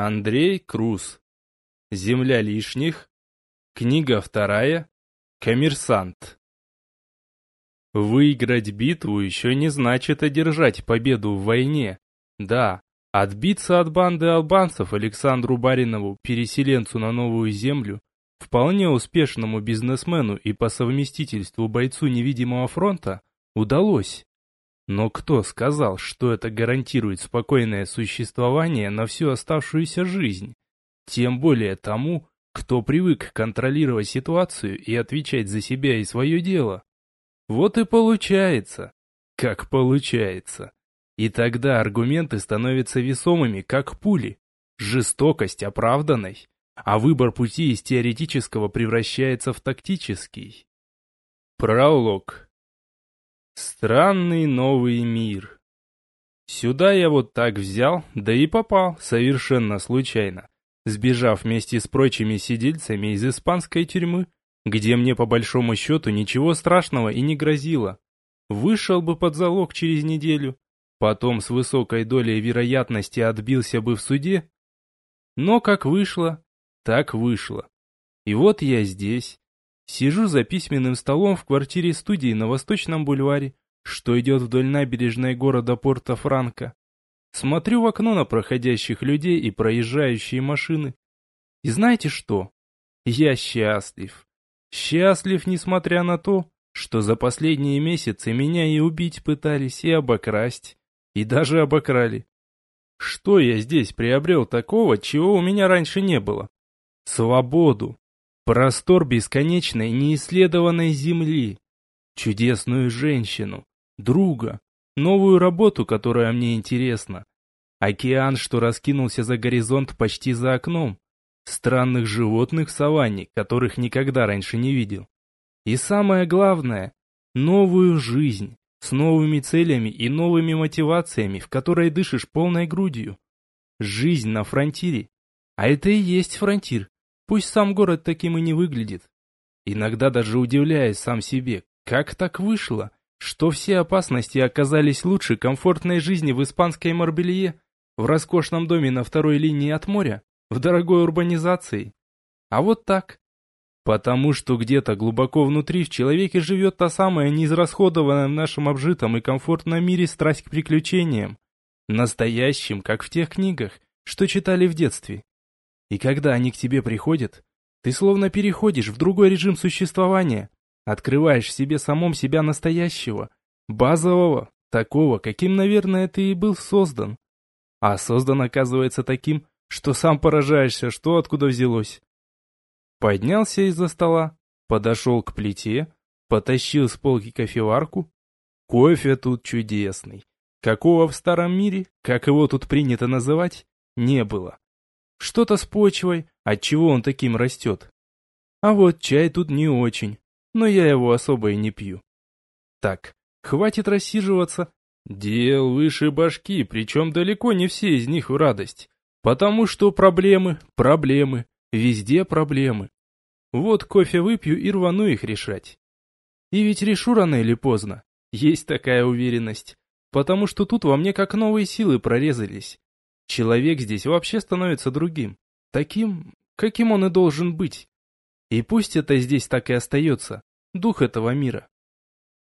Андрей Круз. Земля лишних. Книга вторая. Коммерсант. Выиграть битву еще не значит одержать победу в войне. Да, отбиться от банды албанцев Александру Баринову, переселенцу на новую землю, вполне успешному бизнесмену и по совместительству бойцу невидимого фронта, удалось. Но кто сказал, что это гарантирует спокойное существование на всю оставшуюся жизнь? Тем более тому, кто привык контролировать ситуацию и отвечать за себя и свое дело. Вот и получается. Как получается. И тогда аргументы становятся весомыми, как пули. Жестокость оправданной, а выбор пути из теоретического превращается в тактический. Пролог. Странный новый мир. Сюда я вот так взял, да и попал, совершенно случайно, сбежав вместе с прочими сидельцами из испанской тюрьмы, где мне по большому счету ничего страшного и не грозило. Вышел бы под залог через неделю, потом с высокой долей вероятности отбился бы в суде. Но как вышло, так вышло. И вот я здесь, Сижу за письменным столом в квартире студии на Восточном бульваре, что идет вдоль набережной города Порто-Франко. Смотрю в окно на проходящих людей и проезжающие машины. И знаете что? Я счастлив. Счастлив, несмотря на то, что за последние месяцы меня и убить пытались, и обокрасть, и даже обокрали. Что я здесь приобрел такого, чего у меня раньше не было? Свободу. Простор бесконечной неисследованной земли, чудесную женщину, друга, новую работу, которая мне интересна, океан, что раскинулся за горизонт почти за окном, странных животных в саванне, которых никогда раньше не видел. И самое главное, новую жизнь, с новыми целями и новыми мотивациями, в которой дышишь полной грудью. Жизнь на фронтире. А это и есть фронтир. Пусть сам город таким и не выглядит. Иногда даже удивляюсь сам себе, как так вышло, что все опасности оказались лучше комфортной жизни в испанской Марбелье, в роскошном доме на второй линии от моря, в дорогой урбанизации. А вот так. Потому что где-то глубоко внутри в человеке живет та самая неизрасходованная в нашем обжитом и комфортном мире страсть к приключениям. Настоящим, как в тех книгах, что читали в детстве. И когда они к тебе приходят, ты словно переходишь в другой режим существования, открываешь в себе самом себя настоящего, базового, такого, каким, наверное, ты и был создан. А создан оказывается таким, что сам поражаешься, что откуда взялось. Поднялся из-за стола, подошел к плите, потащил с полки кофеварку. Кофе тут чудесный. Какого в старом мире, как его тут принято называть, не было. Что-то с почвой, отчего он таким растет. А вот чай тут не очень, но я его особо и не пью. Так, хватит рассиживаться. Дел выше башки, причем далеко не все из них в радость. Потому что проблемы, проблемы, везде проблемы. Вот кофе выпью и рвану их решать. И ведь решу рано или поздно. Есть такая уверенность. Потому что тут во мне как новые силы прорезались. Человек здесь вообще становится другим. Таким, каким он и должен быть. И пусть это здесь так и остается. Дух этого мира.